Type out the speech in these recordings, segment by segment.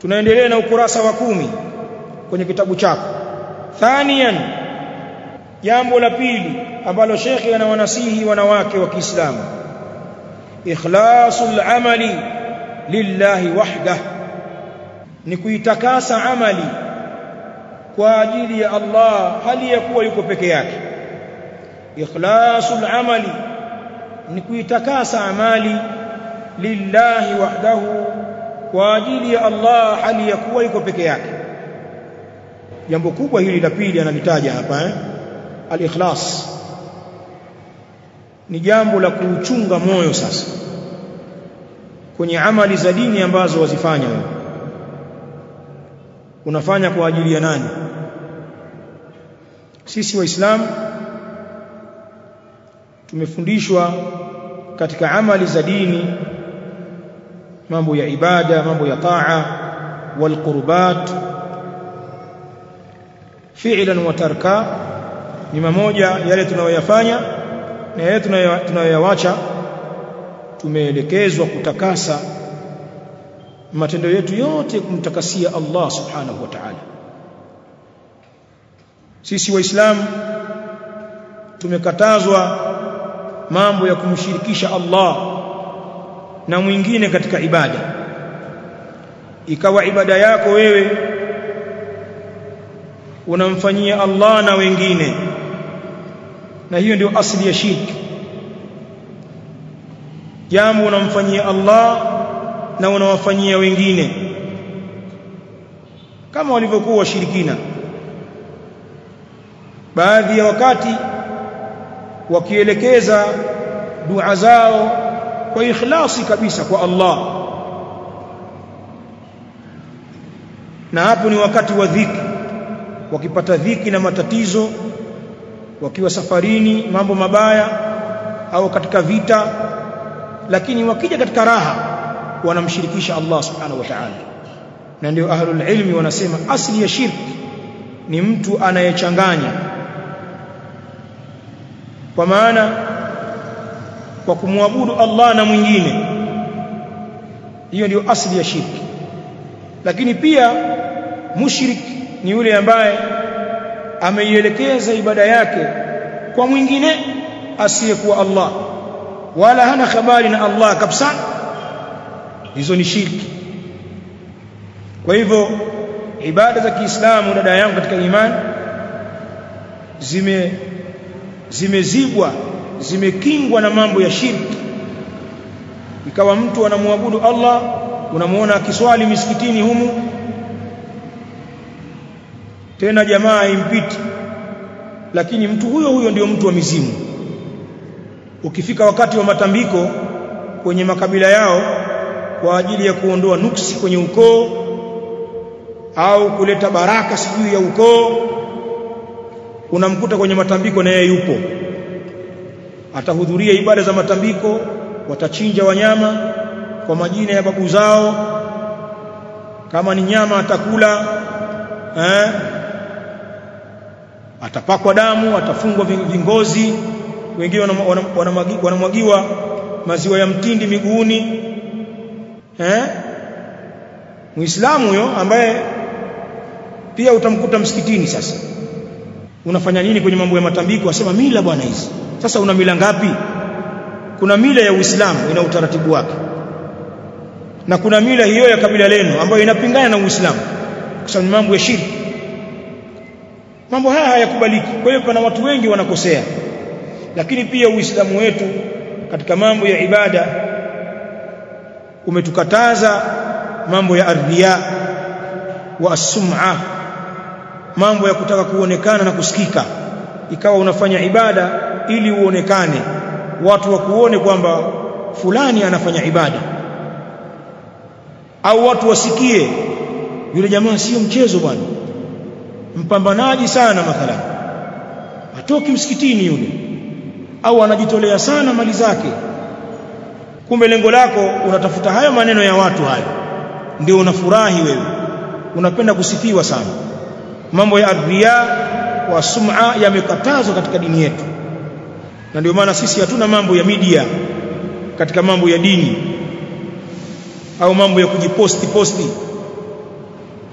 tunaendelea na ukurasa wa kumi kwenye kitabu chako. Thaniyan jambo la pili ambalo shekhi anawanasihi wanawake wa Kiislamu. Ikhlasul amali lillahi wahdah ni kuitakasa amali kwa ajili ya Allah hali ya kuwa yuko peke yake. Ikhlasul amali ni kuitakasa amali lillahi wahdahu kwa ajili ya Allah hali ya kuwa iko peke yake. Jambo kubwa hili la pili analitaja hapa eh? Al-ikhlas. Ni jambo la kuuchunga moyo sasa kwenye amali za dini ambazo wazifanya unafanya kwa ajili ya nani? Sisi waislamu tumefundishwa katika amali za dini mambo ya ibada mambo ya taa wal qurbat fi'lan wa tarka ni mamoja yale tunayoyafanya na yale tunayoyawacha. Tumeelekezwa kutakasa matendo yetu yote kumtakasia Allah subhanahu wa ta'ala. Sisi waislamu tumekatazwa mambo ya kumshirikisha Allah na mwingine katika ibada. Ikawa ibada yako wewe unamfanyia Allah na wengine. Na hiyo ndio asili ya shirki jambo unamfanyia Allah na unawafanyia wengine. Kama walivyokuwa washirikina. Baadhi ya wakati wakielekeza dua zao kwa ikhlasi kabisa kwa Allah. Na hapo ni wakati wa dhiki. Wakipata dhiki na matatizo wakiwa safarini mambo mabaya au katika vita lakini wakija katika raha wanamshirikisha Allah subhanahu wa ta'ala. Na ndio ahlul ilmi wanasema asli ya shirki ni mtu anayechanganya. Kwa maana kwa kumwabudu Allah na mwingine. Hiyo ndio asili ya shirki lakini pia mushrik ni yule ambaye ameielekeza ibada yake kwa mwingine asiyekuwa Allah. Wala hana habari na Allah kabisa. Hizo ni shirki kwa hivyo ibada za Kiislamu dada yangu katika imani zime zimezibwa zimekingwa na mambo ya shirki. Ikawa mtu anamwabudu Allah unamuona akiswali misikitini humu tena jamaa impiti. Lakini mtu huyo huyo ndio mtu wa mizimu. Ukifika wakati wa matambiko kwenye makabila yao kwa ajili ya kuondoa nuksi kwenye ukoo au kuleta baraka sijui ya ukoo unamkuta kwenye matambiko na yeye yupo atahudhuria ibada za matambiko watachinja wanyama kwa majina ya babu zao. Kama ni nyama atakula eh atapakwa damu atafungwa vingozi. Wengine wanamwagiwa maziwa ya mtindi miguuni eh. Muislamu huyo ambaye pia utamkuta msikitini sasa. Unafanya nini kwenye mambo ya matambiko? Asema mila bwana hizi sasa una mila ngapi? Kuna mila ya Uislamu ina utaratibu wake. Na kuna mila hiyo ya kabila lenu ambayo inapingana na Uislamu. Kwa sababu ni mambo ya shirki. Mambo haya hayakubaliki. Kwa hiyo pana watu wengi wanakosea. Lakini pia Uislamu wetu katika mambo ya ibada umetukataza mambo ya ardhia wa as-sum'a mambo ya kutaka kuonekana na kusikika. Ikawa unafanya ibada ili uonekane watu wakuone kwamba fulani anafanya ibada. Au watu wasikie yule jamaa sio mchezo bwana. Mpambanaji sana mathalan. Atoki msikitini yule. Au anajitolea sana mali zake. Kumbe lengo lako unatafuta hayo maneno ya watu hayo. Ndio unafurahi wewe. Unapenda kusifiwa sana. Mambo ya adhiya wa sum'a yamekatazwa katika dini yetu na ndio maana sisi hatuna mambo ya media katika mambo ya dini au mambo ya kujiposti posti.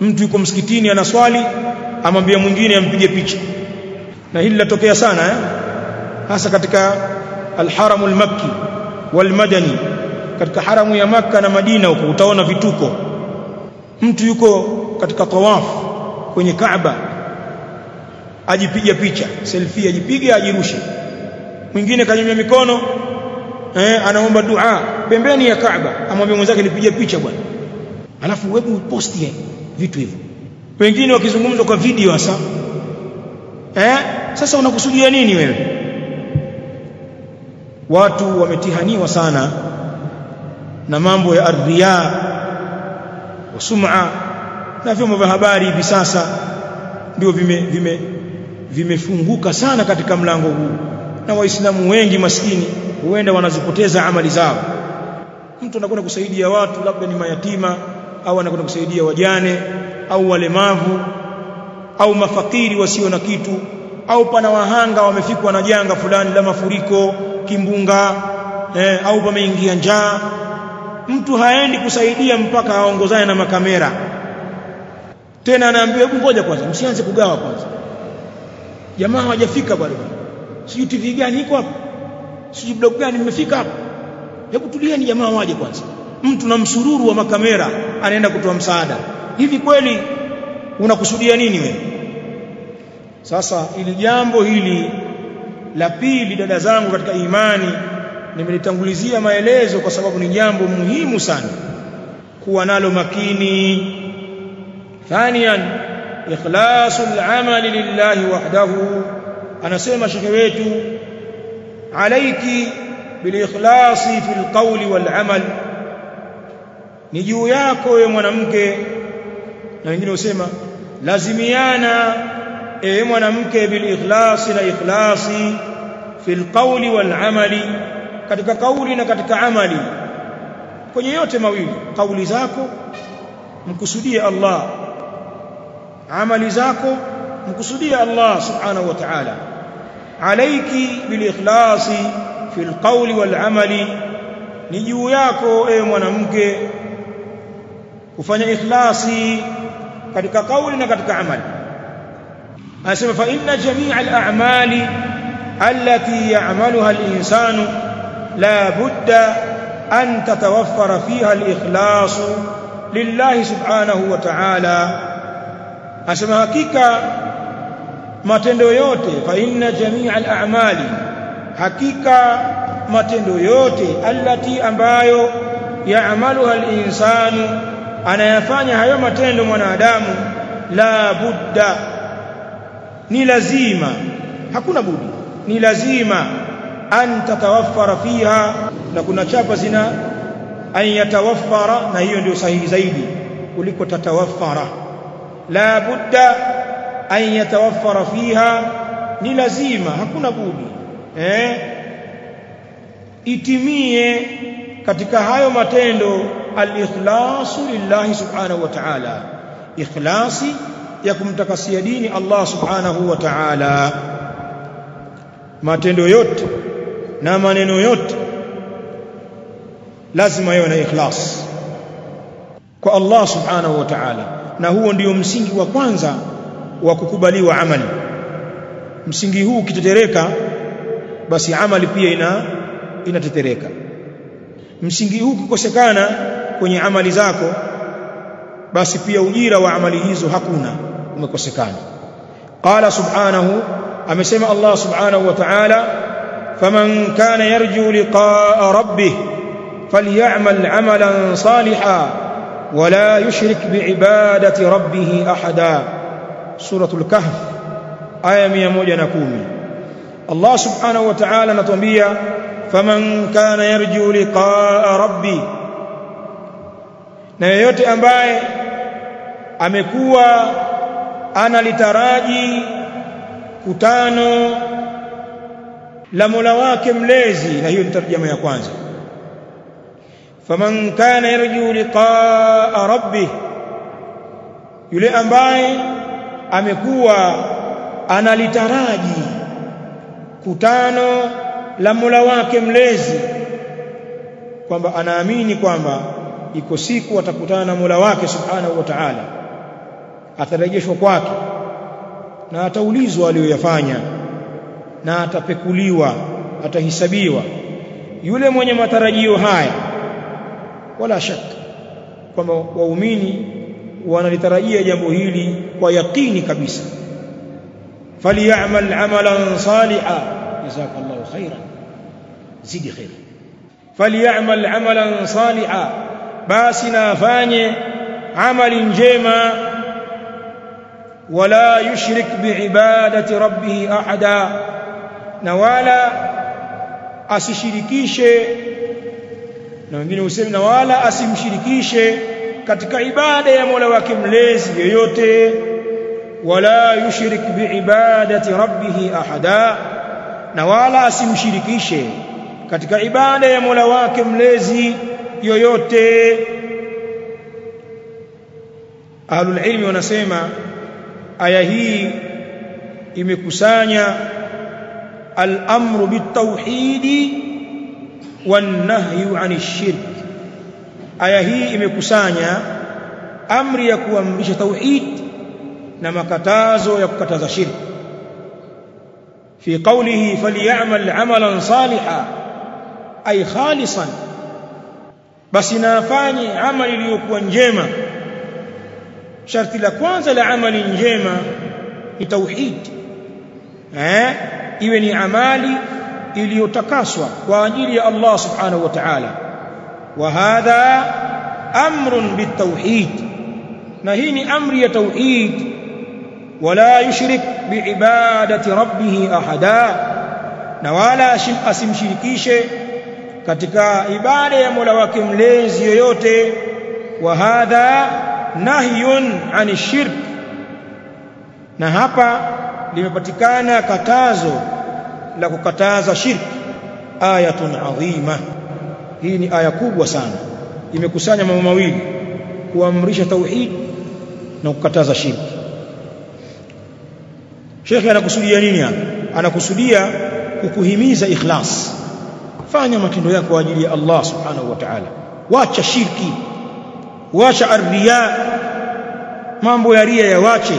Mtu yuko msikitini anaswali amwambia mwingine ampige picha. Na hili latokea sana eh? hasa katika alharamu almakki walmadani katika haramu ya makka na madina huko utaona vituko. Mtu yuko katika tawafu kwenye kaaba ajipiga picha selfie ajipiga ajirushe mwingine kanyanyua mikono eh, anaomba dua. Pembeni ya kaaba amwambia mwenzake nipige picha bwana. Alafu wewe posti vitu hivyo. Wengine wakizungumza kwa video hasa. Eh sasa unakusudia nini wewe? Watu wametihaniwa sana na mambo ya arriya wasum'a na vyombo vya habari hivi sasa ndio vime vimefunguka vime sana katika mlango huu na waislamu wengi maskini huenda wanazipoteza amali zao. Mtu anakwenda kusaidia watu labda ni mayatima au anakwenda kusaidia wajane au walemavu au mafakiri wasio na kitu au pana wahanga wamefikwa na janga fulani la mafuriko kimbunga eh, au pameingia njaa. Mtu haendi kusaidia mpaka aongozane na makamera. Tena anaambiwa hebu ngoja kwanza msianze kugawa kwanza. Jamaa hawajafika bado sijui TV gani iko hapa sijui blog gani mmefika hapo? Hebu tulieni jamaa waje kwanza. Mtu na msururu wa makamera anaenda kutoa msaada. Hivi kweli unakusudia nini wewe? Sasa ili jambo hili la pili dada zangu katika imani nimelitangulizia maelezo kwa sababu ni jambo muhimu sana. Kuwa nalo makini. Thaniyan ikhlasul al-amali lillahi wahdahu anasema shekhe wetu alaiki bilikhlasi fil qawli wal amal ni juu yako wewe mwanamke na wengine husema lazimiana ewe mwanamke bilikhlasi na ikhlasi fil qawli wal amali katika kauli na katika amali. Kwenye yote mawili kauli zako mkusudie Allah amali zako mkusudie Allah subhanahu wa ta'ala alayki bilikhlasi fil qawli wal amali ni juu yako ewe mwanamke kufanya ikhlasi katika kauli na katika amali anasema fa inna jami'a al-a'mali allati ya'maluha al-insanu la budda an tatawaffara fiha al-ikhlas lillahi subhanahu wa ta'ala anasema hakika matendo yote fa inna jami'a al-a'mali hakika matendo yote allati ambayo yaamaluha al-insanu anayafanya hayo matendo mwanadamu la budda ni lazima hakuna budi ni lazima an tatawaffara fiha na kuna chapa zina an yatawaffara na hiyo ndio sahihi zaidi kuliko tatawaffara la budda an yatawaffara fiha ni lazima hakuna budi eh itimie katika hayo matendo al-ikhlasu lillahi subhanahu wa ta'ala. Ikhlasi ya kumtakasia dini Allah subhanahu wa ta'ala. Matendo yote na maneno yote lazima yawe na ikhlas kwa Allah subhanahu wa ta'ala. Na huo ndio msingi wa kwanza wa kukubaliwa amali. Msingi huu ukitetereka basi amali pia ina inatetereka. Msingi huu ukikosekana kwenye amali zako basi pia ujira wa amali hizo hakuna umekosekana. Qala subhanahu amesema Allah subhanahu wa ta'ala faman kana yarju liqa'a rabbih falyamal 'amalan salihan wala yushrik bi'ibadati rabbih ahada suratul kahf aya 110 Allah subhanahu wa ta'ala anatuambia faman kana yarju liqa'a rabbi na yeyote ambaye amekuwa analitaraji kutano la Mola wake mlezi na hiyo ni tarjama ya kwanza. Faman kana yarju liqa'a rabbi yule ambaye amekuwa analitaraji kutano la Mola wake mlezi kwamba anaamini kwamba iko siku atakutana na Mola wake subhanahu wa ta'ala atarejeshwa kwake na ataulizwa aliyoyafanya na atapekuliwa atahisabiwa yule mwenye matarajio haya. Wala shaka kwamba waumini wanalitarajia jambo hili kwa yaqini kabisa. Falyamal amalan saliha jazakallahu khairan zidi khair falyamal amalan saliha basi na afanye amali njema. Wala yushrik biibadati rabbih ahada na wala asishirikishe na wengine husema na wala asimshirikishe katika ibada ya Mola wake mlezi yoyote wala yushrik biibadati rabbih ahada na wala asimshirikishe katika ibada ya Mola wake mlezi yoyote ahlul ilmi wanasema aya hii imekusanya al-amru bit-tauhidi wan-nahyu 'anil shirk aya hii imekusanya amri ya kuamrisha tauhid na makatazo ya kukataza shirki fi qawlihi falyamal 'amalan saliha ay khalisan. Basi nafanye amali iliyokuwa njema. Sharti la kwanza la amali njema ni tauhid. Eh? Iwe ni amali iliyotakaswa kwa ajili ya Allah subhanahu wa ta'ala wa hadha amrun bitauhid na hii ni amri ya tauhid. Wala yushrik biibadati rabbih ahada. Na wala asimshirikishe katika ibada ya Mola wake mlezi yoyote. Wa hadha nahyun an shirk. Na hapa limepatikana katazo la kukataza shirk. Ayatun adhima hii ni aya kubwa sana. Imekusanya mambo mawili kuamrisha tauhid na kukataza shirki. Shekhi anakusudia nini hapa? Anakusudia kukuhimiza ikhlas. Fanya matendo yako kwa ajili ya Allah subhanahu wa ta'ala. Wacha shirki. Wacha arriya. Mambo ya ria yawache.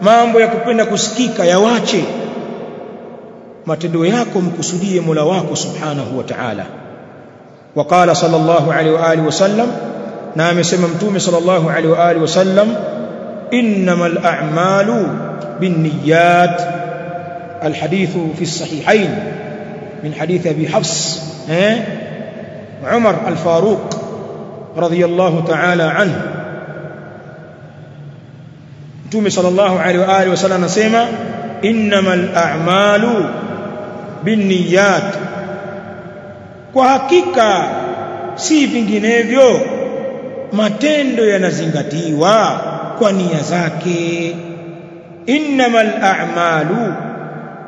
Mambo ya kupenda kusikika yawache. Matendo yako mkusudie Mola wako subhanahu wa ta'ala وقال صلى الله عليه وآله وسلم نعم يسمى متومي صلى الله عليه وآله وسلم إنما الأعمال بالنيات. الحديث في الصحيحين من حديث أبي حفص عمر الفاروق رضي الله تعالى عنه. متومي صلى الله عليه وآله وسلم نسمى إنما الأعمال بالنيات. Kwa hakika si vinginevyo matendo yanazingatiwa kwa nia zake. Innamal a'malu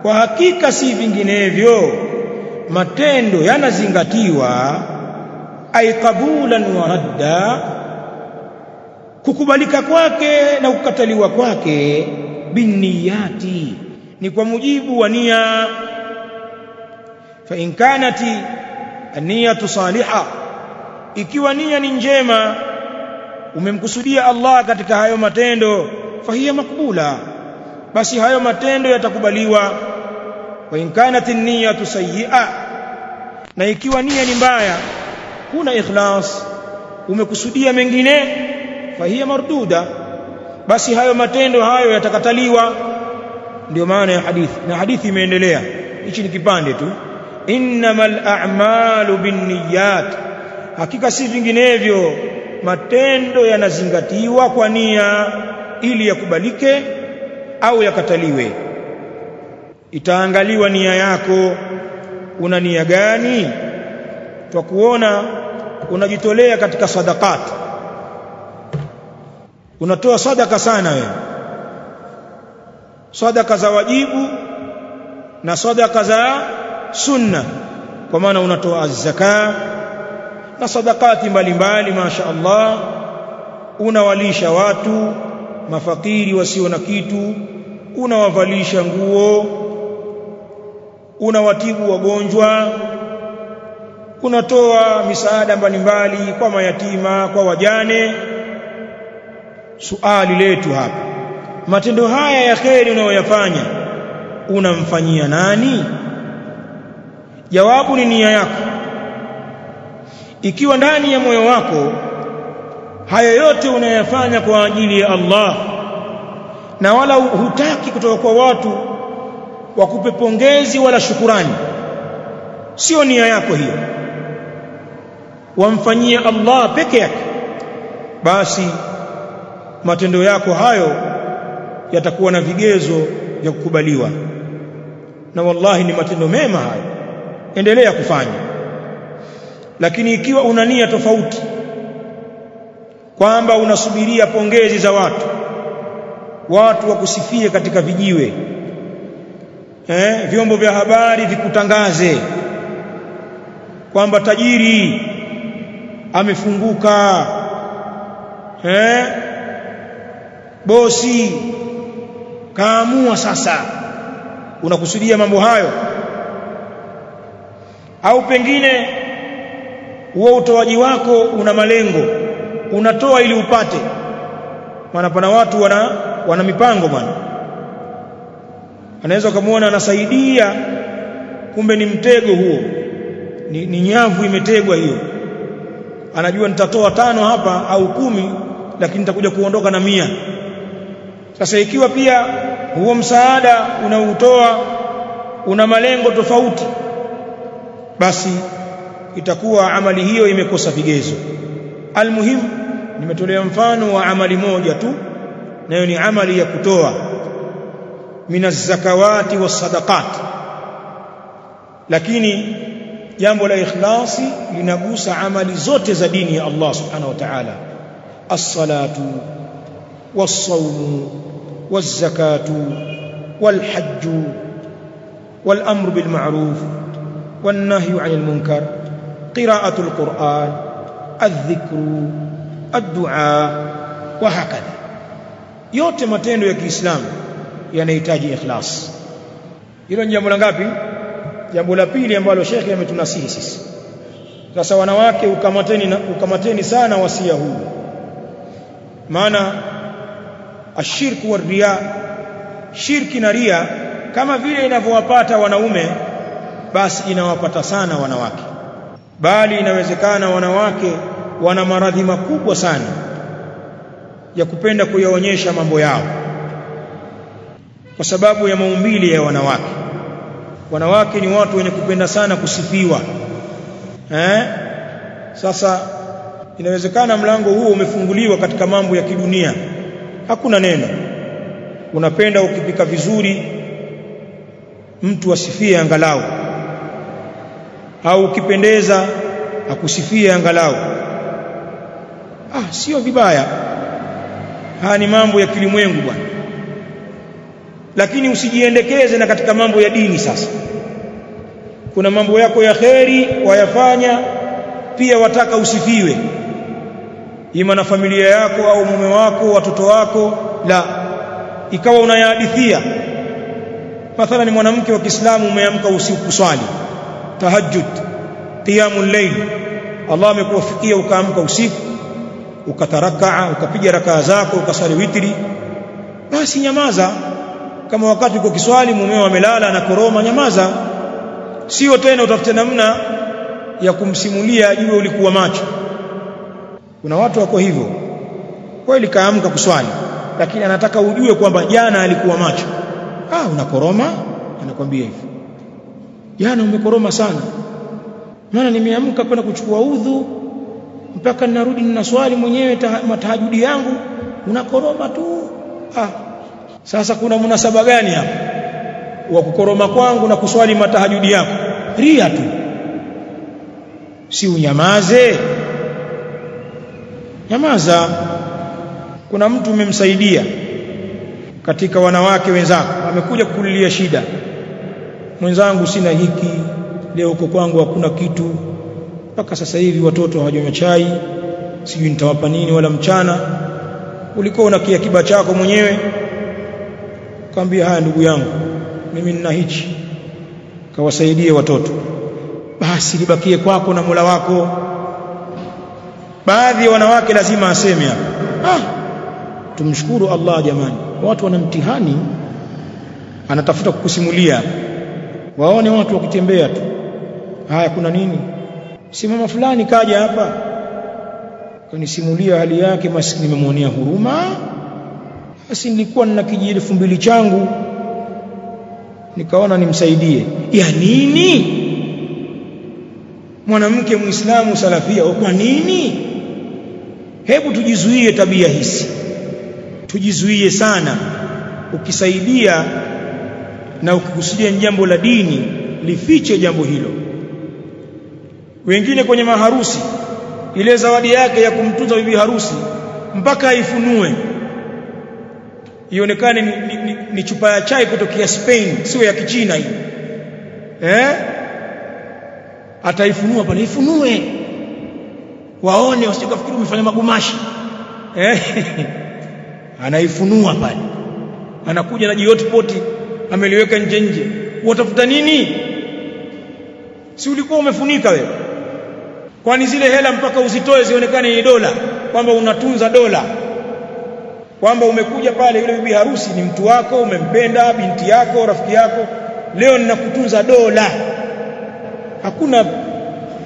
kwa hakika si vinginevyo matendo yanazingatiwa ay qabulan wa radda kukubalika kwake na kukataliwa kwake binniyati ni kwa mujibu wa nia. Fa in kanati an-niyatu saliha. Ikiwa nia ni njema umemkusudia Allah katika hayo matendo fahiya makbula basi hayo matendo yatakubaliwa. Wa in kanat an-niyatu sayyi'a. Na ikiwa nia ni mbaya kuna ikhlas. Umekusudia mengine fahiya marduda. Basi hayo matendo hayo yatakataliwa. Ndio maana ya hadithi. Na hadithi imeendelea. Hichi ni kipande tu innamal a'malu binniyat. Hakika si vinginevyo matendo yanazingatiwa kwa nia ili yakubalike au yakataliwe. Itaangaliwa nia yako. Una nia gani? Kwa kuona unajitolea katika sadaqat. Unatoa sadaka sana wewe. Sadaka za wajibu na sadaka za sunna. Kwa maana unatoa zaka na sadakati mbalimbali masha Allah unawalisha watu mafakiri wasio na kitu. Unawavalisha nguo. Unawatibu wagonjwa. Unatoa misaada mbalimbali kwa mayatima kwa wajane. Suali letu hapa matendo haya ya kheri unayoyafanya unamfanyia nani jawabu ni nia yako. Ikiwa ndani ya moyo wako hayo yote unayafanya kwa ajili ya Allah na wala hutaki kutoka kwa watu wakupe pongezi wala shukurani sio nia yako hiyo. Wamfanyie Allah peke yake. Basi matendo yako hayo yatakuwa na vigezo vya kukubaliwa. Na wallahi ni matendo mema hayo endelea kufanya. Lakini ikiwa una nia tofauti kwamba unasubiria pongezi za watu watu wakusifie katika vijiwe eh, vyombo vya habari vikutangaze kwamba tajiri amefunguka eh, bosi kaamua sasa. Unakusudia mambo hayo au pengine huo utoaji wako una malengo unatoa ili upate. Maana pana watu wana wana mipango bwana. Anaweza kumuona anasaidia kumbe ni mtego huo. Ni, ni nyavu imetegwa hiyo. Anajua nitatoa tano hapa au kumi lakini nitakuja kuondoka na mia. Sasa ikiwa pia huo msaada unaoutoa una malengo tofauti basi itakuwa amali hiyo imekosa vigezo. Almuhim nimetolea mfano wa amali moja tu nayo ni amali ya kutoa. Minaz zakawati walsadaqat lakini jambo la ikhlasi linagusa amali zote za dini ya Allah subhanahu wa ta'ala. As-salatu was-sawmu waz-zakatu wal-hajju wal-amru bil ma'ruf عن المنكر قراءة القرآن الذكر الدعاء وهكذا yote matendo ya Kiislamu yanahitaji ikhlas. Hilo ni jambo la ngapi? Jambo la pili ambalo shekhe ametunasihi sisi. Sasa wanawake ukamateni na, ukamateni sana wasia huu. Maana ashirku wa ria shirki na ria kama vile inavyowapata wanaume basi inawapata sana wanawake. Bali inawezekana wanawake wana maradhi makubwa sana ya kupenda kuyaonyesha mambo yao. Kwa sababu ya maumbile ya wanawake. Wanawake ni watu wenye kupenda sana kusifiwa. Eh? Sasa inawezekana mlango huo umefunguliwa katika mambo ya kidunia. Hakuna neno. Unapenda ukipika vizuri mtu asifie angalau au ukipendeza akusifie angalau. Ah sio vibaya. Haya ni mambo ya kilimwengu bwana. Lakini usijiendekeze na katika mambo ya dini sasa. Kuna mambo yako ya kheri wayafanya pia wataka usifiwe. Ima na familia yako au mume wako watoto wako la. Ikawa unayahadithia. Mathalan mwanamke wa Kiislamu umeamka usiku kuswali tahajjud qiyamul layl. Allah amekuwafikia ukaamka usiku ukatarakaa ukapiga rakaa zako ukasali witri. Basi nyamaza. Kama wakati uko kiswali mumeo amelala na koroma nyamaza. Sio tena utafute namna ya kumsimulia ajue ulikuwa macho. Kuna watu wako hivyo. Kweli kaamka kuswali lakini anataka ujue kwamba jana alikuwa macho. Ah unakoroma? Anakwambia hivyo jana umekoroma sana. Maana nimeamka kwenda kuchukua udhu mpaka ninarudi nina swali mwenyewe matahajudi yangu unakoroma tu. Ah sasa kuna munasaba gani hapa? Wa kukoroma kwangu na kuswali matahajudi yako? Ria tu. Si unyamaze? Nyamaza. Kuna mtu umemsaidia katika wanawake wenzako amekuja kukulilia shida mwenzangu sina hiki. Leo huko kwangu hakuna kitu. Mpaka sasa hivi watoto hawajanywa chai. Sijui nitawapa nini wala mchana. Ulikuwa una kiakiba chako mwenyewe. Kaambia haya ndugu yangu mimi nina hichi. Kawasaidie watoto. Basi libakie kwako na Mola wako. Baadhi ya wanawake lazima aseme hapa. Ah! Tumshukuru Allah jamani. Watu wana mtihani. Anatafuta kukusimulia waone watu wakitembea tu. Haya kuna nini? Si mama fulani kaja hapa. Kanisimulia hali yake maskini nimemwonea huruma. Basi nilikuwa nina kiji elfu mbili changu. Nikaona nimsaidie. Ya nini? Mwanamke muislamu salafia kwa nini? Hebu tujizuie tabia hizi. Tujizuie sana. Ukisaidia na ukikusudia jambo la dini lifiche jambo hilo. Wengine kwenye maharusi ile zawadi yake ya kumtunza bibi harusi mpaka aifunue. Ionekane ni, ni, ni, ni chupa ya chai kutokea Spain sio ya kichina hii. Eh? Ataifunua pale ifunue. Waone wasikafikiri umefanya magumashi. Eh? Anaifunua pale. Anakuja na jiotpoti ameliweka nje nje. Watafuta nini? Si ulikuwa umefunika wewe? Kwani zile hela mpaka uzitoe zionekane ni dola? Kwamba unatunza dola? Kwamba umekuja pale yule bibi harusi ni mtu wako umempenda binti yako rafiki yako. Leo ninakutunza dola. Hakuna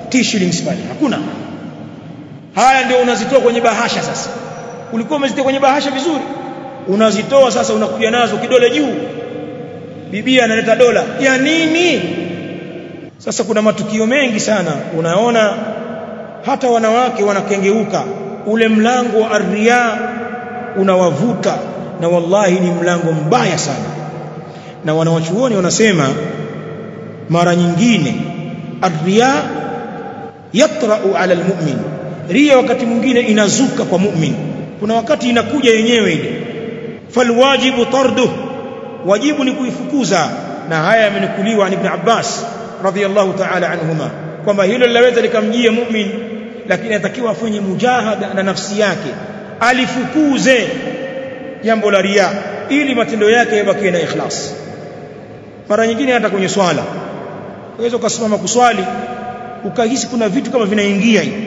t shillings pale hakuna. Haya ndio unazitoa kwenye bahasha sasa. Ulikuwa umezitoa kwenye bahasha vizuri. Unazitoa sasa unakuja nazo kidole juu bibia analeta dola. Ya nini? Sasa kuna matukio mengi sana. Unaona hata wanawake wanakengeuka. Ule mlango wa arria unawavuta. Na wallahi ni mlango mbaya sana. Na wanawachuoni wanasema mara nyingine arria yatra'u ala almu'min. Ria wakati mwingine inazuka kwa mu'min. Kuna wakati inakuja yenyewe ile. Falwajibu tarduh wajibu ni kuifukuza. Na haya yamenukuliwa ni ibn Abbas radhiyallahu ta'ala anhuma kwamba hilo linaweza likamjia mu'min lakini anatakiwa afanye mujahada na nafsi yake alifukuze jambo la ria ili matendo yake yabakie na ikhlas. Mara nyingine hata kwenye swala unaweza ukasimama kuswali ukahisi kuna vitu kama vinaingia hivi.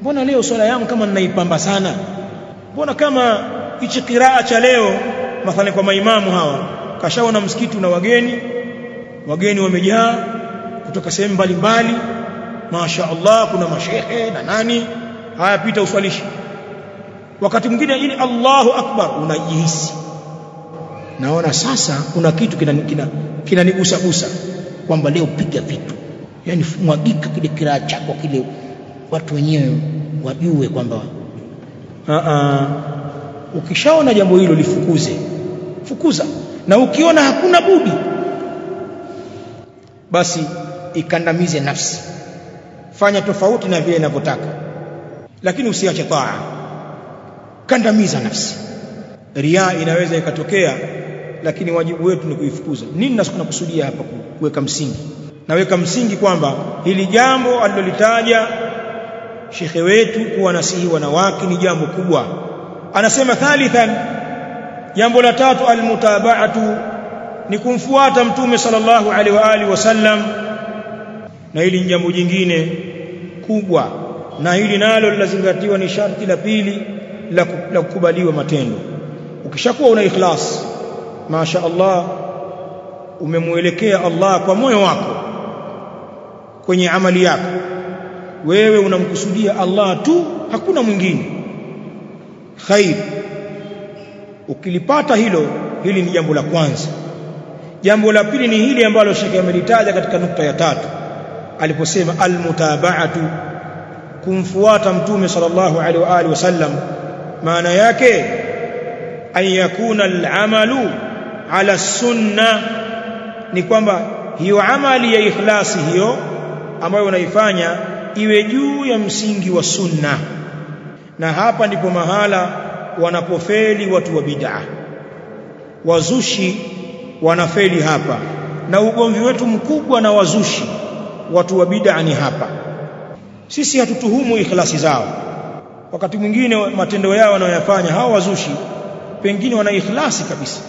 Mbona leo swala yangu kama ninaipamba sana? Mbona kama hichi kiraa cha leo mathalan kwa maimamu hawa kashaona msikiti una wageni wageni wamejaa kutoka sehemu mbalimbali. Masha Allah kuna mashehe na nani? Haya pita uswalishi. Wakati mwingine ili Allahu akbar unajihisi. Naona sasa kuna kitu kinanigusa kina, gusa kwamba leo piga vitu. Yani mwagika kile kiraa chako kile watu wenyewe wajue kwamba ukishaona jambo hilo lifukuze fukuza. Na ukiona hakuna budi basi ikandamize nafsi. Fanya tofauti na vile inavyotaka. Lakini usiache taa. Kandamiza nafsi. Ria inaweza ikatokea lakini wajibu wetu ni kuifukuza. Nini nakusudia hapa kuweka msingi? Naweka msingi kwamba hili jambo alilolitaja shekhe wetu kuwa nasihi wanawake ni jambo kubwa. Anasema thalithan jambo la tatu almutaba'atu ni kumfuata mtume sallallahu alaihi wa alihi wasallam. Na hili ni jambo jingine kubwa na hili nalo linazingatiwa ni sharti la pili la, kukubaliwa matendo. Ukishakuwa una ikhlas masha Allah umemuelekea Allah kwa moyo wako kwenye amali yako wewe unamkusudia Allah tu hakuna mwingine. Khair ukilipata hilo hili ni jambo la kwanza. Jambo la pili ni hili ambalo Sheikh amelitaja katika nukta ya tatu aliposema almutaba'atu kumfuata mtume sallallahu alaihi wa alihi wasallam maana yake an yakuna al'amalu ala sunna ni kwamba hiyo amali ya ikhlasi hiyo ambayo unaifanya iwe juu ya msingi wa sunna. Na hapa ndipo mahala wanapofeli watu wa bid'a. Wazushi wanafeli hapa. Na ugomvi wetu mkubwa na wazushi watu wa bid'a ni hapa. Sisi hatutuhumu ikhlasi zao. Wakati mwingine matendo yao wanayoyafanya hawa wazushi pengine wana ikhlasi kabisa.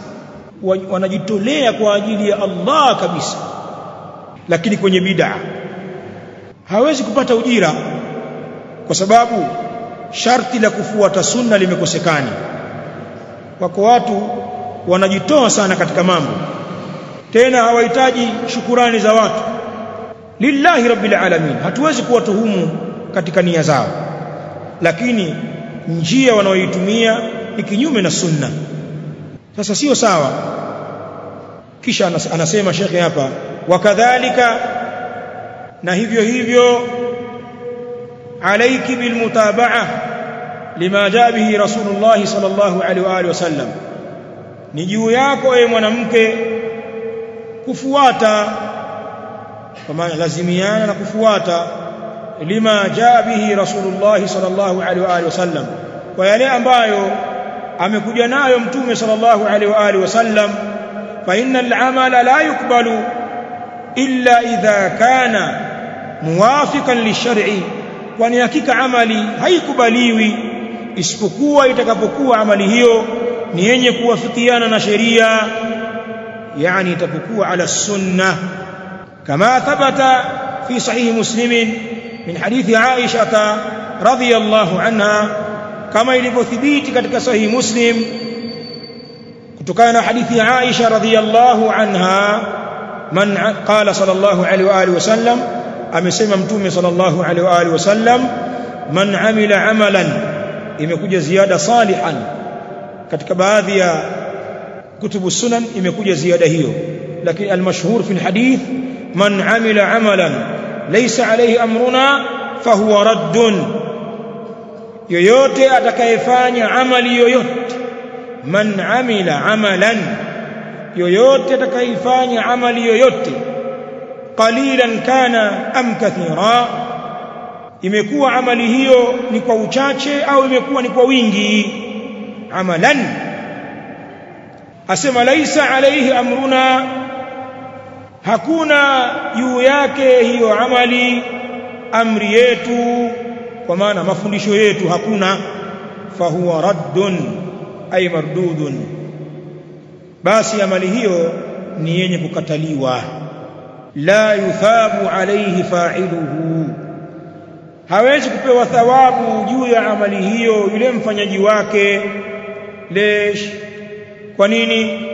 Wanajitolea kwa ajili ya Allah kabisa. Lakini kwenye bid'a hawezi kupata ujira kwa sababu sharti la kufuata sunna limekosekana wako watu wanajitoa sana katika mambo. Tena hawahitaji shukurani za watu. Lillahi rabbil alamin. Hatuwezi kuwatuhumu katika nia zao. Lakini njia wanaoitumia ni kinyume na sunna. Sasa sio sawa. Kisha anasema shekhe hapa wakadhalika na hivyo hivyo alayki لما جاء به رسول الله صلى الله عليه وآله وسلم. ni juu yako ewe mwanamke kufuata kwa maana lazimiana na kufuata lima jaa bihi rasulullah sallallahu alaihi wa alihi wasallam kwa yale ambayo amekuja nayo mtume sallallahu alaihi wa alihi wasallam fa innal amala la yukbalu illa idha kana muwafiqan lishar'i kwani hakika amali haikubaliwi isipokuwa itakapokuwa amali hiyo ni yenye kuwafikiana na sheria yani itapokuwa ala sunna. Kama thabata fi sahihi muslim min hadithi aisha radhiyallahu anha kama ilivyothibiti katika sahihi muslim kutokana na hadithi aisha radhiyallahu anha man qala sallallahu alaihi wa alihi wasallam amesema mtume sallallahu alaihi wa alihi wasallam man amila amalan imekuja ziada salihan katika baadhi ya kutubu sunan imekuja ziada hiyo lakini almashhur fi alhadith man amila amalan laysa alayhi amruna fahuwa raddun yoyote atakayefanya amali yoyote man amila amalan yoyote atakayefanya amali yoyote qalilan kana am kathira. Imekuwa amali hiyo ni kwa uchache au imekuwa ni kwa wingi? Amalan. Asema laisa alayhi amruna. Hakuna juu yake hiyo amali amri yetu. Kwa maana mafundisho yetu hakuna. Fahuwa raddun ay mardudun. Basi amali hiyo ni yenye kukataliwa la yuthabu alayhi fa'iluhu. Hawezi kupewa thawabu juu ya amali hiyo yule mfanyaji wake. Lesh kwa nini?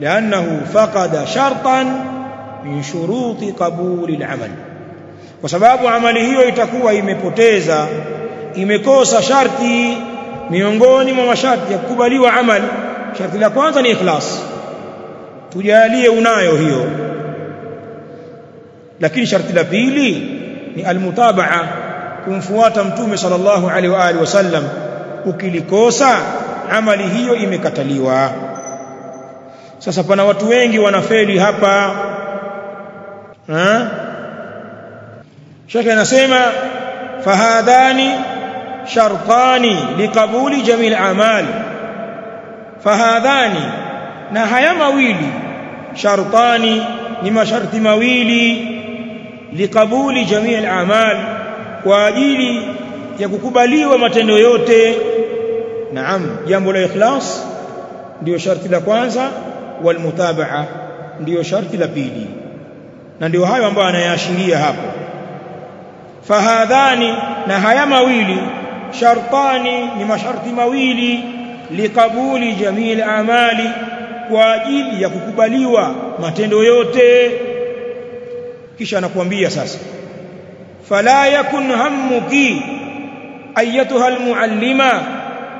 Lianahu faqada shartan min shuruti qabuli al-amal kwa sababu amali hiyo itakuwa imepoteza imekosa sharti miongoni mwa masharti ya kukubaliwa amali sharti la kwanza ni ikhlas. Tujalie unayo hiyo lakini sharti la pili ni almutabaa kumfuata mtume sallallahu alaihi wa alihi wasallam. Ukilikosa amali hiyo imekataliwa. Sasa pana watu wengi wanafeli hapa. Ha? Sheikh anasema fahadhani shartani liqabuli jamil amal. Fahadhani. Na haya mawili shartani ni masharti mawili liqabuli jamii al-a'mal kwa ajili ya kukubaliwa matendo yote. Naam jambo la ikhlas ndio sharti la kwanza wal mutabaa ndio sharti la pili. Na ndio hayo ambayo anayaashiria hapo. Fahadhani na haya mawili shartani ni masharti mawili liqabuli jamii al-a'mali kwa ajili ya kukubaliwa matendo yote kisha anakuambia sasa fala yakun hammuki ayatuha almuallima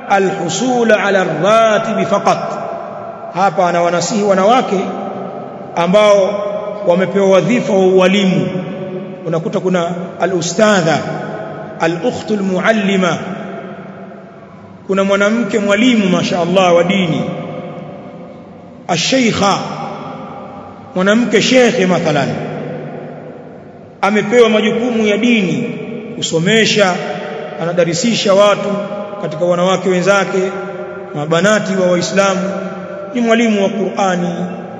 alhusul ala arratib faqat. Hapa anawanasihi wanawake ambao wamepewa wadhifa wa ualimu. Unakuta kuna alustadha alukhtu almuallima. Kuna mwanamke mwalimu masha Allah wa dini. Asheikha mwanamke shekhe mathalan amepewa majukumu ya dini kusomesha anadarisisha watu katika wanawake wenzake mabanati wa waislamu ni mwalimu wa Qur'ani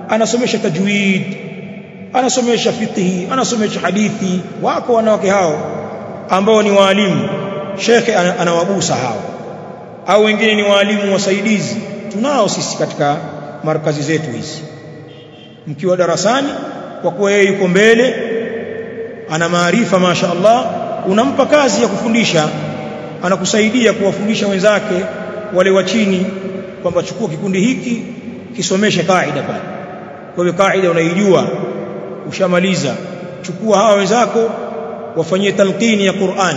anasomesha tajwid anasomesha fiqhi anasomesha hadithi. Wako wanawake hao ambao ni waalimu. Shekhe anawagusa hao. Au wengine ni waalimu wasaidizi. Tunao sisi katika markazi zetu hizi. Mkiwa darasani kwa kuwa yeye yuko mbele ana maarifa masha Allah unampa kazi ya kufundisha anakusaidia kuwafundisha wenzake wale wa chini kwamba chukua kikundi hiki kisomeshe kaida pale. Kwa hiyo kaida unaijua ushamaliza. Chukua hawa wenzako wafanyie talqini ya Qur'an.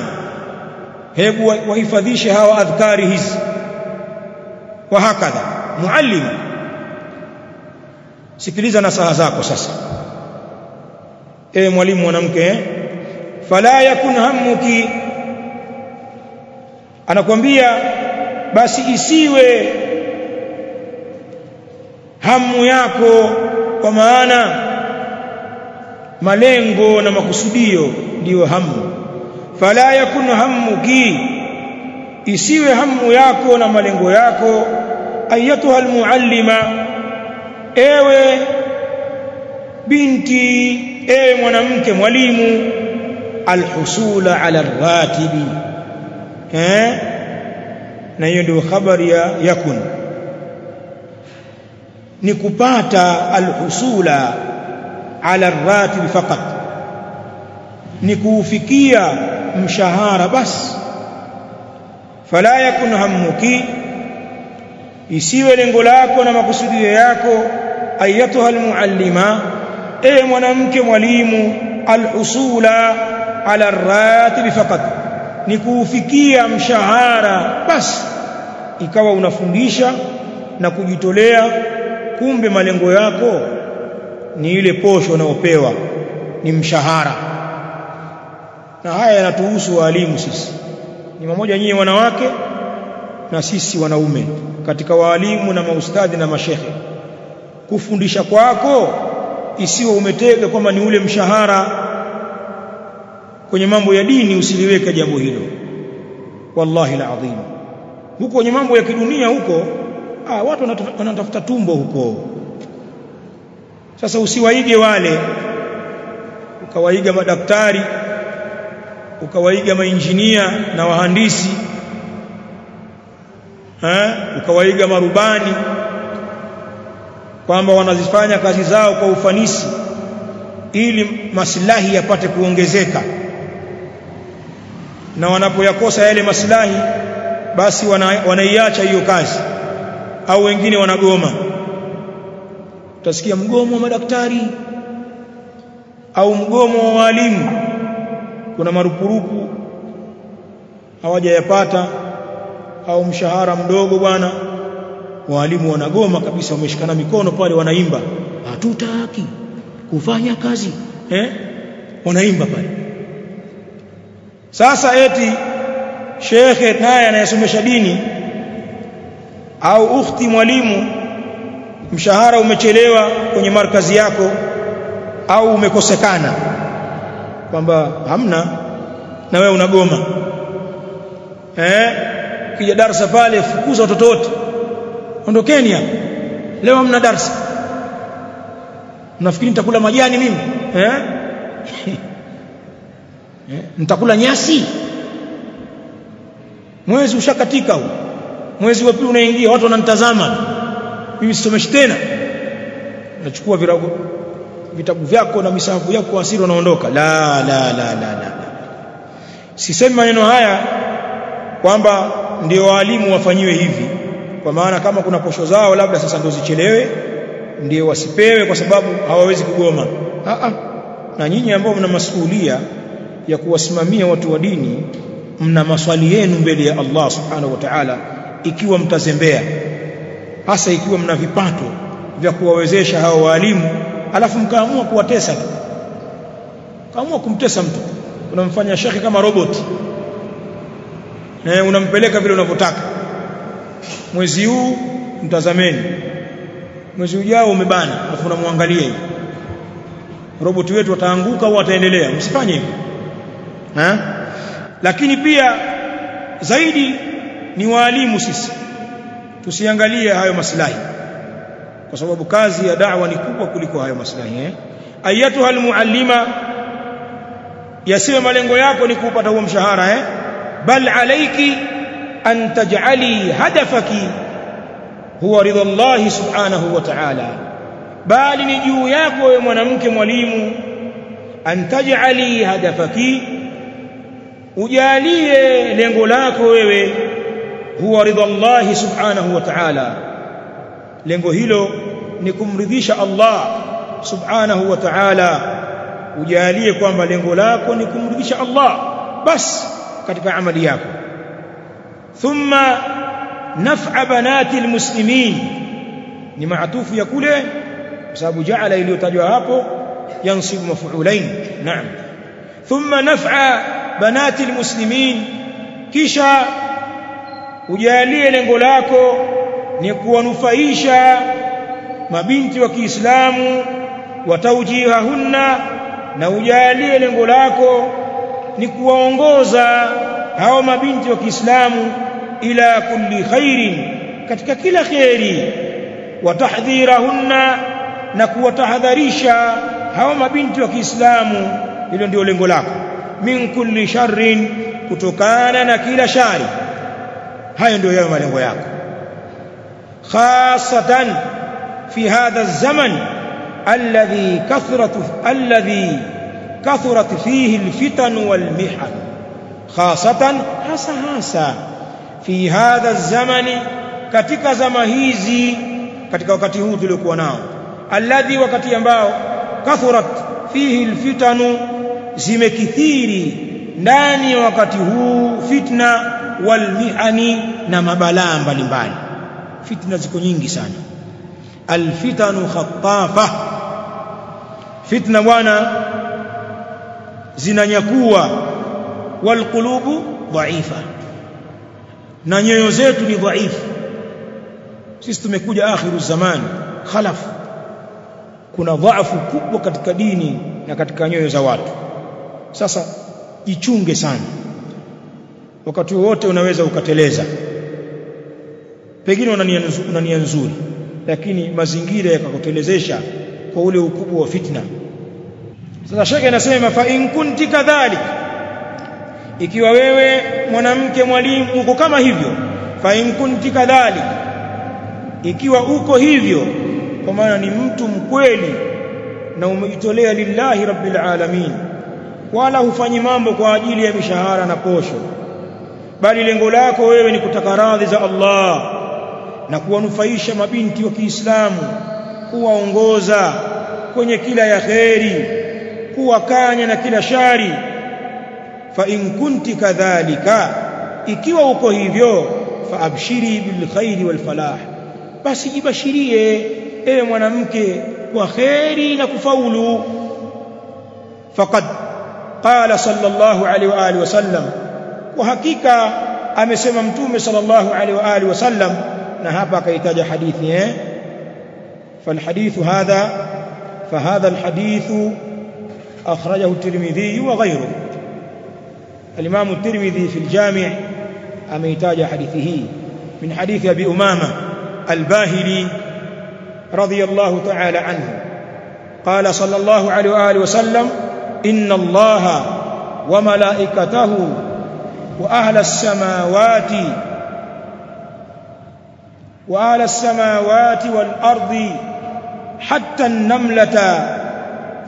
Hebu wahifadhishe hawa adhkari hizi. Wa hakadha muallim sikiliza nasaha zako sasa ewe mwalimu mwanamke fala yakun hammuki. Anakuambia basi isiwe hamu yako kwa maana malengo na makusudio ndiyo hamu. Fala yakun hammuki isiwe hamu yako na malengo yako. Ayatuha almuallima ewe binti ewe mwanamke mwalimu alhusula ala ratibi eh? Na hiyo ndio habari ya yakun. Ni kupata alhusula ala ratibi faqat. Ni kuufikia mshahara basi. Fala yakun hammuki. Isiwe lengo lako na makusudio yako ayatuha almuallima e mwanamke mwalimu alhusula ala ratib faqat ni kuufikia mshahara basi ikawa unafundisha na kujitolea kumbe malengo yako ni ile posho unayopewa ni mshahara. Na haya yanatuhusu walimu sisi. Ni mmoja nyinyi wanawake na sisi wanaume katika walimu na maustadhi na mashehe. Kufundisha kwako isiwe umetega kwamba ni ule mshahara kwenye mambo ya dini usiliweke jambo hilo. Wallahi alazim. Huko kwenye mambo ya kidunia huko ah watu wanatafuta tumbo huko. Sasa usiwaige wale ukawaiga madaktari ukawaiga mainjinia na wahandisi ha? ukawaiga marubani kwamba wanazifanya kazi zao kwa ufanisi ili maslahi yapate kuongezeka. Na wanapoyakosa yale maslahi basi wanaiacha hiyo kazi. Au wengine wanagoma. Utasikia mgomo wa madaktari au mgomo wa walimu. Kuna marupurupu hawajayapata au mshahara mdogo bwana walimu wanagoma kabisa wameshikana mikono pale wanaimba. Hatutaki kufanya kazi eh? Wanaimba pale. Sasa eti shekhe naye anayesomesha dini au ukhti mwalimu mshahara umechelewa kwenye markazi yako au umekosekana kwamba hamna na wewe unagoma eh? Kija darasa pale fukuza watoto wote ondokeni hapa. Leo hamna darasa. Nafikiri nitakula majani mimi. Eh? Eh nitakula nyasi. Mwezi ushakatika huu. Mwezi wa pili unaingia watu wananitazama. Mimi sisomeshi tena. Nachukua virago vitabu vyako na misahafu yako asiri wanaondoka. La la la la, la. sisemi maneno haya kwamba ndio walimu wafanyiwe hivi kwa maana kama kuna posho zao labda sasa ndio zichelewe ndio wasipewe kwa sababu hawawezi kugoma. A ah. Na nyinyi ambao mna masuhulia ya kuwasimamia watu wa dini mna maswali yenu mbele ya Allah subhanahu wa ta'ala ikiwa mtazembea hasa ikiwa mna vipato vya kuwawezesha hao walimu alafu mkaamua kuwatesa tu. Kaamua kumtesa mtu. Unamfanya shekhi kama robot. Eh unampeleka vile unavyotaka mwezi huu mtazameni. Mwezi ujao umebana alafu muangalie roboti wetu wataanguka au wataendelea msifanye hivyo. Ha? lakini pia zaidi ni waalimu sisi. Tusiangalie hayo maslahi. Kwa sababu kazi ya da'wa ni kubwa kuliko hayo maslahi eh? Ayatuha almuallima yasiwe malengo yako ni kupata huo mshahara eh? Bal alayki an taj'ali hadafaki huwa ridha Allah subhanahu wa ta'ala bali ni juu yako wewe mwanamke mwalimu an taj'ali hadafaki ujalie lengo lako wewe huwa ridha Allah subhanahu wa ta'ala lengo hilo ni kumridhisha Allah subhanahu wa ta'ala ujalie kwamba lengo lako ni kumridhisha Allah basi katika amali yako thumma نفع بنات المسلمين ni maatufu ya kule kwa sababu jaala iliyotajwa hapo yansibu maf'ulain naam. Thumma naf'a banati almuslimin kisha ujalie lengo lako ni kuwanufaisha mabinti wa Kiislamu wataujihahunna na ujalie lengo lako ni kuwaongoza hao mabinti wa Kiislamu ila kulli khairin katika kila khairi wa tahdhirahunna na kuwatahadharisha hao mabinti wa Kiislamu. Hilo ndio lengo lako. Min kulli sharrin kutokana na kila shari. Hayo ndio yao malengo yako. Khasatan fi hadha zaman alladhi kathrat alladhi kathurat fihi alfitan walmihan khasatan hasa hasa fi hadha zamani katika zama hizi katika wakati huu tuliokuwa nao alladhi wakati ambao kathurat fihi alfitanu zimekithiri ndani ya wakati huu fitna walmihani na mabalaa mbalimbali. Fitna ziko nyingi sana. Alfitanu khatafa fitna bwana zinanyakuwa walqulubu dhaifa. Na nyoyo zetu ni dhaifu. Sisi tumekuja akhiru zamani khalaf. Kuna dhaifu kubwa katika dini na katika nyoyo za watu. Sasa jichunge sana. Wakati wote unaweza ukateleza. Pengine una nia nzuri lakini mazingira yakakutelezesha kwa ule ukubwa wa fitna. Sasa shekhe anasema fa in kunti kadhalik ikiwa wewe mwanamke mwalimu uko kama hivyo fa in kunti kadhalik. Ikiwa uko hivyo kwa maana ni mtu mkweli na umejitolea lillahi rabbil alamin wala hufanyi mambo kwa ajili ya mishahara na posho bali lengo lako wewe ni kutaka radhi za Allah na kuwanufaisha mabinti wa Kiislamu kuwaongoza kwenye kila yaheri kuwakanya na kila shari fa in kunti kadhalika ikiwa uko hivyo fa abshiri bil khairi wal falah basi jibashirie ewe mwanamke kwa kheri na kufaulu faqad qala sallallahu alaihi wa alihi wasallam kwa hakika amesema mtume sallallahu alaihi wa alihi wasallam na hapa akaitaja hadithi eh فالحديث هذا فهذا الحديث أخرجه الترمذي وغيره الإمام الترمذي في الجامع أميتاج حديثه من حديث أبي أمامة الباهلي رضي الله تعالى عنه. قال صلى الله عليه وآله وسلم إن الله وملائكته وأهل السماوات وأهل السماوات والأرض حتى النملة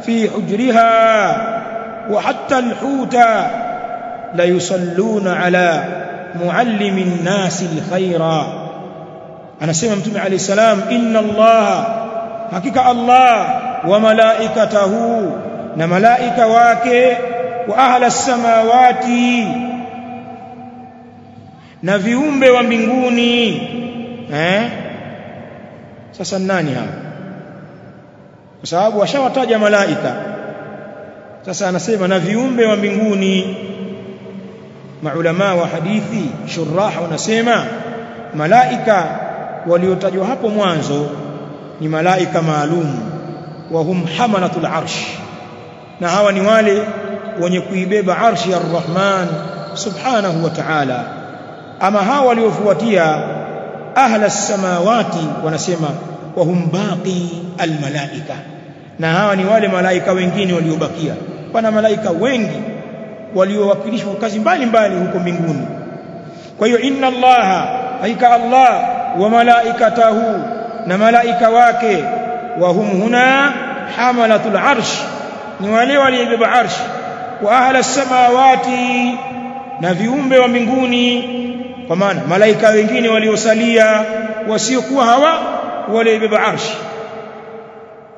في حجرها وحتى الحوت la yusalluna ala muallimi nnasi alkhaira anasema mtume alayhi salam inna allaha hakika allah wa malaikatahu na malaika wake wa ahla samawati na viumbe wa mbinguni. Eh? Sasa nani hapa kwa sababu washawataja malaika. Sasa anasema na viumbe wa mbinguni maulama wa hadithi shurah wanasema malaika waliotajwa hapo mwanzo ni malaika maalum wa hum hamalatul arsh. Na hawa ni wale wenye kuibeba arshi ya Rahman subhanahu wa ta'ala. Ama hawa waliofuatia ahla samawati wanasema wa hum baqi almalaika. Na hawa ni wale malaika wengine waliobakia. Pana malaika wengi waliowakilishwa kazi mbalimbali huko mbinguni. Kwa hiyo inna allaha haika allah wa malaikatahu na malaika wake wa hum huna hamalatul arsh ni wale waliobeba arsh wa ahla samawati na viumbe wa mbinguni kwa maana malaika wengine waliosalia wasiokuwa hawa waliobeba arshi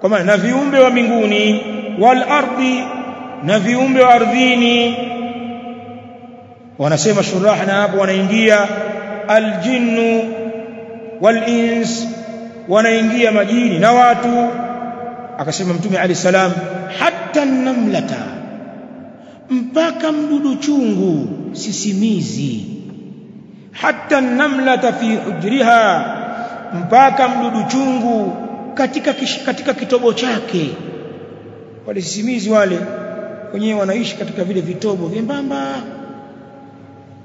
kwa maana na viumbe wa mbinguni wal ardi na viumbe wa ardhini. Wanasema shurah na hapo wanaingia. Aljinnu walins wanaingia majini na watu. Akasema mtume ali salam hatta namlata mpaka mdudu chungu sisimizi. Hatta namlata fi hujriha mpaka mdudu chungu katika katika kitobo chake. Wale sisimizi wale wenyewe wanaishi katika vile vitobo vyembamba.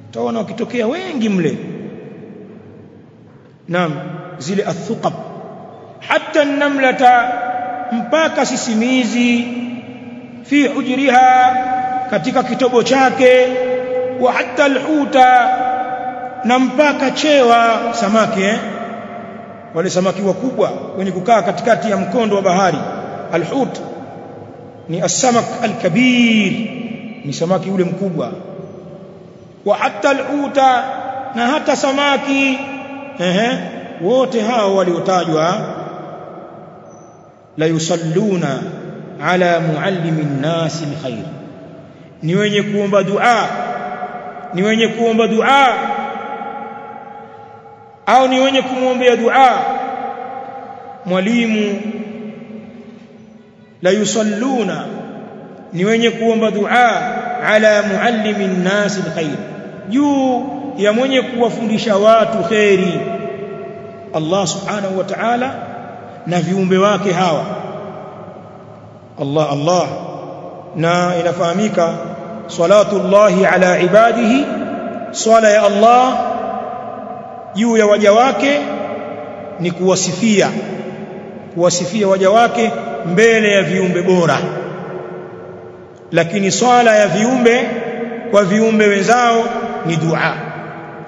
Utaona wakitokea wengi mle. Naam zile athuqab hatta namlata mpaka sisimizi fi hujriha katika kitobo chake. Wa hatta alhuta na mpaka chewa samaki eh? wale samaki wakubwa wenye kukaa katikati ya mkondo wa bahari. Alhut ni asamak alkabir. Ni samaki ule mkubwa. Wa hatta aluta na hata samaki. Ehe wote hao waliotajwa. La yusalluna ala muallimi nnasi alkhair. Ni wenye kuomba dua. Ni wenye kuomba dua. Au ni wenye kumwombea dua. Mwalimu la yusalluna ni wenye kuomba dua ala muallimi nnasi alkhair juu ya mwenye kuwafundisha watu kheri. Allah subhanahu wa ta'ala na viumbe wake hawa. Allah Allah. Na inafahamika salatullahi ala ibadihi swala ya Allah juu ya waja wake ni kuwasifia kuwasifia waja wake mbele ya viumbe bora. Lakini swala ya viumbe kwa viumbe wenzao ni dua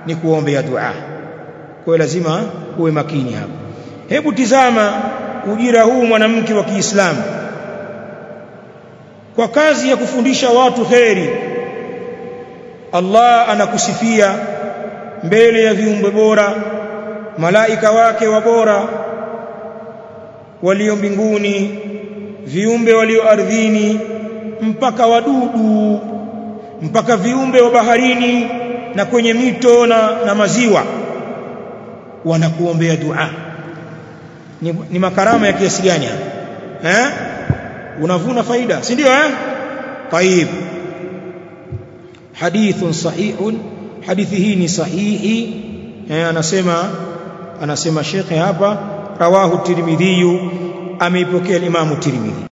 ni kuombea dua. Kwa lazima uwe makini hapo. Hebu tizama ujira huu mwanamke wa Kiislamu. Kwa kazi ya kufundisha watu kheri Allah anakusifia mbele ya viumbe bora malaika wake wa bora walio mbinguni viumbe walio ardhini mpaka wadudu mpaka viumbe wa baharini na kwenye mito na, na maziwa wanakuombea dua ni, ni makarama ya kiasi gani eh unavuna faida si ndio eh طيب حديث صحيح hadithi hii ni sahihi eh, anasema anasema shekhe hapa rawahu tirmidhi ameipokea imamu tirmidhi